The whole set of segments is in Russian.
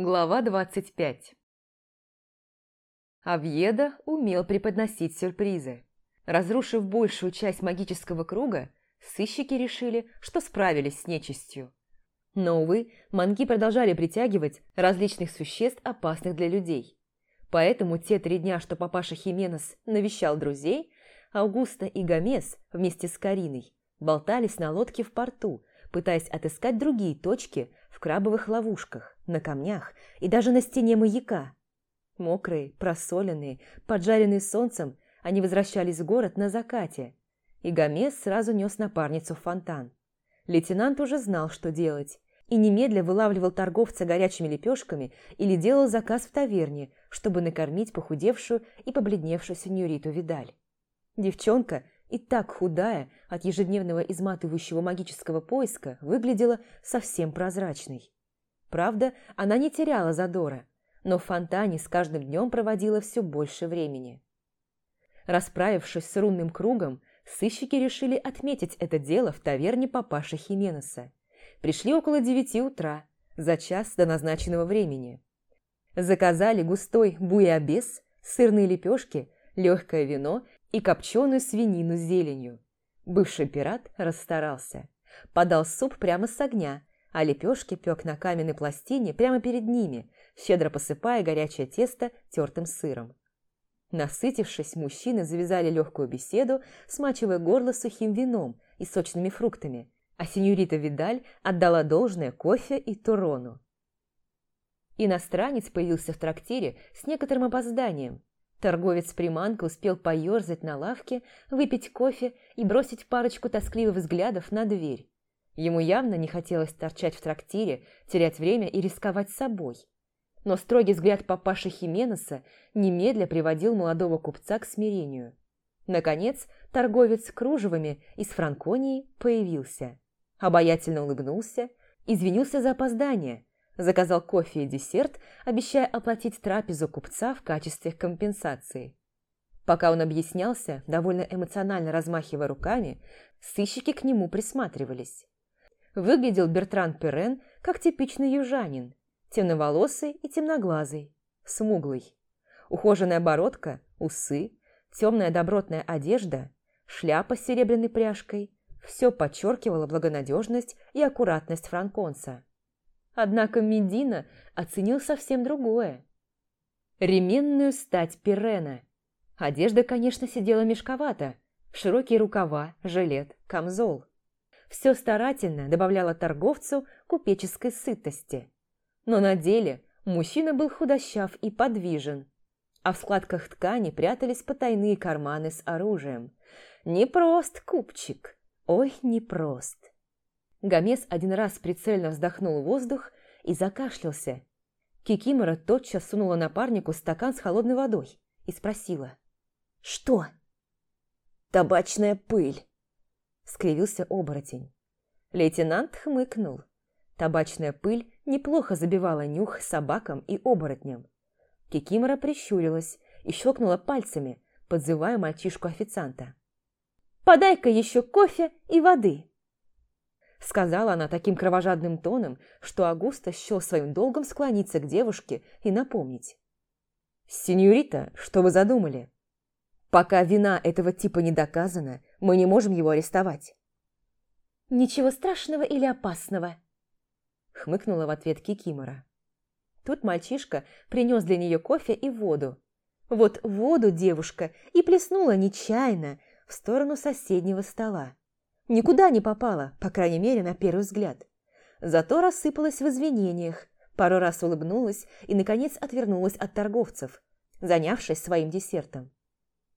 Глава 25 Авьеда умел преподносить сюрпризы. Разрушив большую часть магического круга, сыщики решили, что справились с нечистью. Но, увы, манги продолжали притягивать различных существ, опасных для людей. Поэтому те три дня, что папаша Хименес навещал друзей, Аугуста и Гомес вместе с Кариной болтались на лодке в порту, пытаясь отыскать другие точки в крабовых ловушках, на камнях и даже на стене маяка. Мокрые, просоленные, поджаренные солнцем, они возвращались в город на закате, и Гомес сразу нес напарницу в фонтан. Лейтенант уже знал, что делать, и немедля вылавливал торговца горячими лепешками или делал заказ в таверне, чтобы накормить похудевшую и побледневшую сеньориту Видаль. Девчонка, и так худая от ежедневного изматывающего магического поиска, выглядела совсем прозрачной. Правда, она не теряла задора, но в фонтане с каждым днем проводила все больше времени. Расправившись с рунным кругом, сыщики решили отметить это дело в таверне папаши Хименеса. Пришли около девяти утра, за час до назначенного времени. Заказали густой буйабес, сырные лепешки, легкое вино и копченую свинину с зеленью. Бывший пират расстарался. Подал суп прямо с огня, а лепешки пек на каменной пластине прямо перед ними, щедро посыпая горячее тесто тертым сыром. Насытившись, мужчины завязали легкую беседу, смачивая горло сухим вином и сочными фруктами, а сеньорита Видаль отдала должное кофе и турону. Иностранец появился в трактире с некоторым опозданием. Торговец приманка успел поерзать на лавке, выпить кофе и бросить парочку тоскливых взглядов на дверь. Ему явно не хотелось торчать в трактире, терять время и рисковать собой но строгий взгляд папаши Хименеса немедля приводил молодого купца к смирению. Наконец, торговец кружевами из Франконии появился. Обаятельно улыбнулся, извинился за опоздание, заказал кофе и десерт, обещая оплатить трапезу купца в качестве компенсации. Пока он объяснялся, довольно эмоционально размахивая руками, сыщики к нему присматривались. Выглядел Бертран Перен как типичный южанин, темноволосый и темноглазый, смуглый. Ухоженная бородка, усы, темная добротная одежда, шляпа с серебряной пряжкой – все подчеркивало благонадежность и аккуратность франконца. Однако Медина оценил совсем другое. Ременную стать Пирена. Одежда, конечно, сидела мешковато. Широкие рукава, жилет, камзол. Все старательно добавляло торговцу купеческой сытости но на деле мужчина был худощав и подвижен, а в складках ткани прятались потайные карманы с оружием. Непрост купчик, ой, непрост. Гомес один раз прицельно вздохнул воздух и закашлялся. Кикимора тотчас сунула напарнику стакан с холодной водой и спросила. «Что?» «Табачная пыль», — скривился оборотень. Лейтенант хмыкнул. Табачная пыль неплохо забивала нюх собакам и оборотням. Кикимора прищурилась и щелкнула пальцами, подзывая мальчишку-официанта. «Подай-ка еще кофе и воды!» Сказала она таким кровожадным тоном, что Агуста счел своим долгом склониться к девушке и напомнить. «Сеньорита, что вы задумали? Пока вина этого типа не доказана, мы не можем его арестовать». «Ничего страшного или опасного?» хмыкнула в ответ Кикимора. Тут мальчишка принес для нее кофе и воду. Вот воду девушка и плеснула нечаянно в сторону соседнего стола. Никуда не попала, по крайней мере, на первый взгляд. Зато рассыпалась в извинениях, пару раз улыбнулась и, наконец, отвернулась от торговцев, занявшись своим десертом.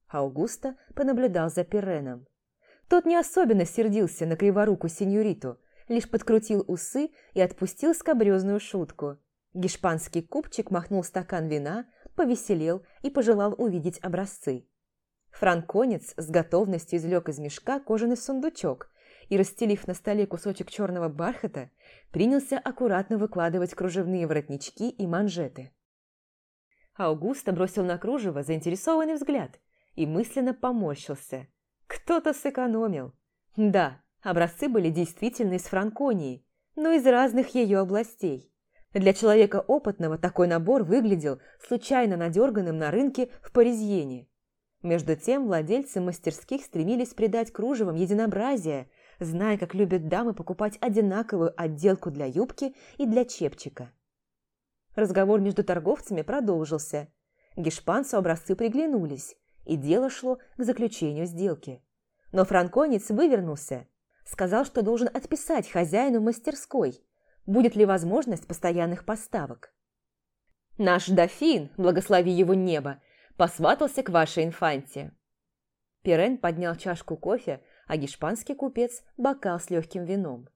Аугуста понаблюдал за Пиреном. Тот не особенно сердился на криворуку сеньориту, лишь подкрутил усы и отпустил скобрезную шутку. Гешпанский купчик махнул стакан вина, повеселел и пожелал увидеть образцы. Франконец с готовностью извлек из мешка кожаный сундучок и, расстелив на столе кусочек черного бархата, принялся аккуратно выкладывать кружевные воротнички и манжеты. Аугуста бросил на кружево заинтересованный взгляд и мысленно поморщился. Кто-то сэкономил. Да, Образцы были действительно из Франконии, но из разных ее областей. Для человека опытного такой набор выглядел случайно надерганным на рынке в Паризьене. Между тем владельцы мастерских стремились придать кружевам единообразие, зная, как любят дамы покупать одинаковую отделку для юбки и для чепчика. Разговор между торговцами продолжился. Гешпанцу образцы приглянулись, и дело шло к заключению сделки. Но франконец вывернулся, сказал, что должен отписать хозяину мастерской – будет ли возможность постоянных поставок. Наш дофин, благослови его небо, посватался к вашей инфанте. Пирен поднял чашку кофе, а гешпанский купец – бокал с легким вином.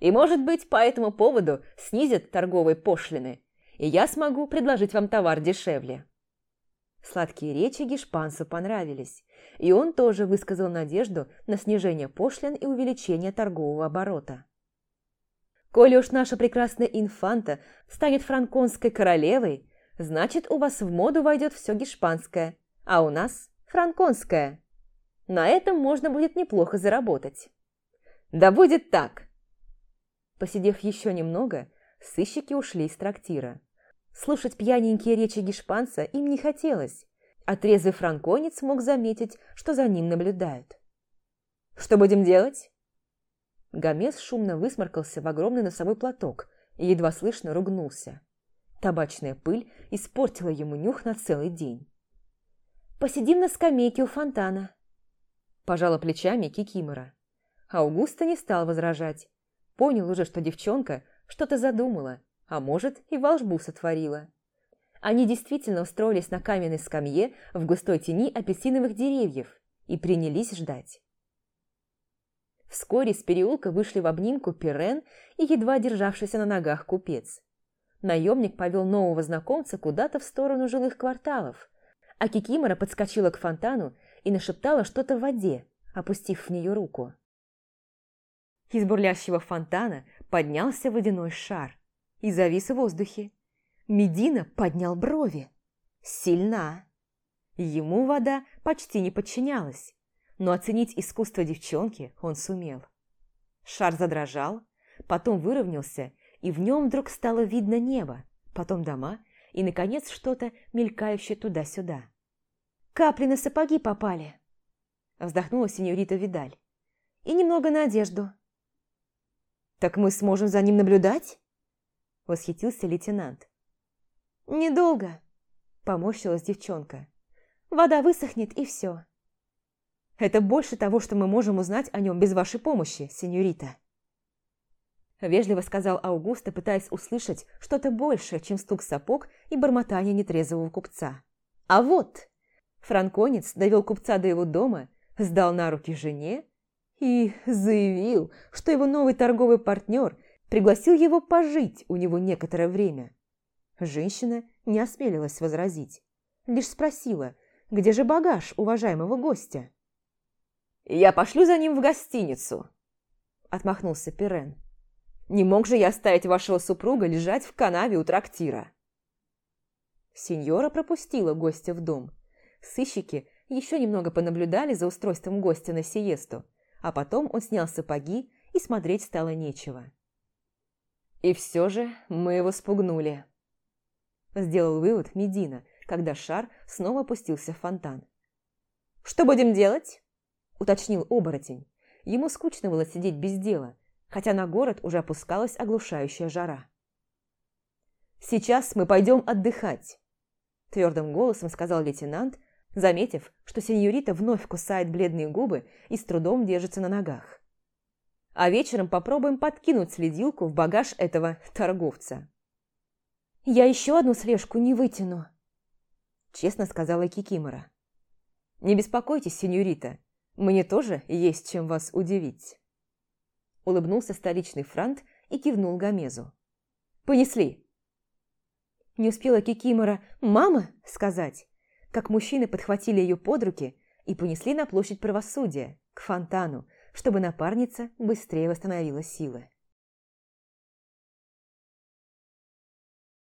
И, может быть, по этому поводу снизят торговые пошлины, и я смогу предложить вам товар дешевле. Сладкие речи гешпанцу понравились, и он тоже высказал надежду на снижение пошлин и увеличение торгового оборота. Коли уж наша прекрасная инфанта станет франконской королевой, значит, у вас в моду войдет все гешпанское, а у нас франконское. На этом можно будет неплохо заработать. Да будет так! Посидев еще немного, сыщики ушли из трактира. Слушать пьяненькие речи гешпанца им не хотелось, а франконец мог заметить, что за ним наблюдают. «Что будем делать?» Гомес шумно высморкался в огромный носовой платок и едва слышно ругнулся. Табачная пыль испортила ему нюх на целый день. «Посидим на скамейке у фонтана», – пожала плечами Кикимора. Аугуста не стал возражать. Понял уже, что девчонка что-то задумала, а может и волшбу сотворила. Они действительно устроились на каменной скамье в густой тени апельсиновых деревьев и принялись ждать. Вскоре из переулка вышли в обнимку Пирен и едва державшийся на ногах купец. Наемник повел нового знакомца куда-то в сторону жилых кварталов, а Кикимора подскочила к фонтану и нашептала что-то в воде, опустив в нее руку. Из бурлящего фонтана поднялся водяной шар и завис в воздухе. Медина поднял брови. Сильна. Ему вода почти не подчинялась но оценить искусство девчонки он сумел. Шар задрожал, потом выровнялся, и в нем вдруг стало видно небо, потом дома и, наконец, что-то мелькающее туда-сюда. «Капли на сапоги попали!» Вздохнула сеньорита Видаль. «И немного на одежду». «Так мы сможем за ним наблюдать?» Восхитился лейтенант. «Недолго», – поморщилась девчонка. «Вода высохнет, и все». Это больше того, что мы можем узнать о нем без вашей помощи, сеньорита. Вежливо сказал Аугуста, пытаясь услышать что-то большее, чем стук сапог и бормотание нетрезвого купца. А вот! Франконец довел купца до его дома, сдал на руки жене и заявил, что его новый торговый партнер пригласил его пожить у него некоторое время. Женщина не осмелилась возразить, лишь спросила, где же багаж уважаемого гостя. «Я пошлю за ним в гостиницу», – отмахнулся Пирен. «Не мог же я оставить вашего супруга лежать в канаве у трактира». Сеньора пропустила гостя в дом. Сыщики еще немного понаблюдали за устройством гостя на сиесту, а потом он снял сапоги, и смотреть стало нечего. «И все же мы его спугнули», – сделал вывод Медина, когда шар снова опустился в фонтан. «Что будем делать?» – уточнил оборотень. Ему скучно было сидеть без дела, хотя на город уже опускалась оглушающая жара. «Сейчас мы пойдем отдыхать», – твердым голосом сказал лейтенант, заметив, что сеньорита вновь кусает бледные губы и с трудом держится на ногах. «А вечером попробуем подкинуть следилку в багаж этого торговца». «Я еще одну слежку не вытяну», – честно сказала Кикимора. «Не беспокойтесь, сеньорита, мне тоже есть чем вас удивить. Улыбнулся столичный франт и кивнул Гомезу. Понесли. Не успела Кикимора «мама» сказать, как мужчины подхватили ее под руки и понесли на площадь правосудия, к фонтану, чтобы напарница быстрее восстановила силы.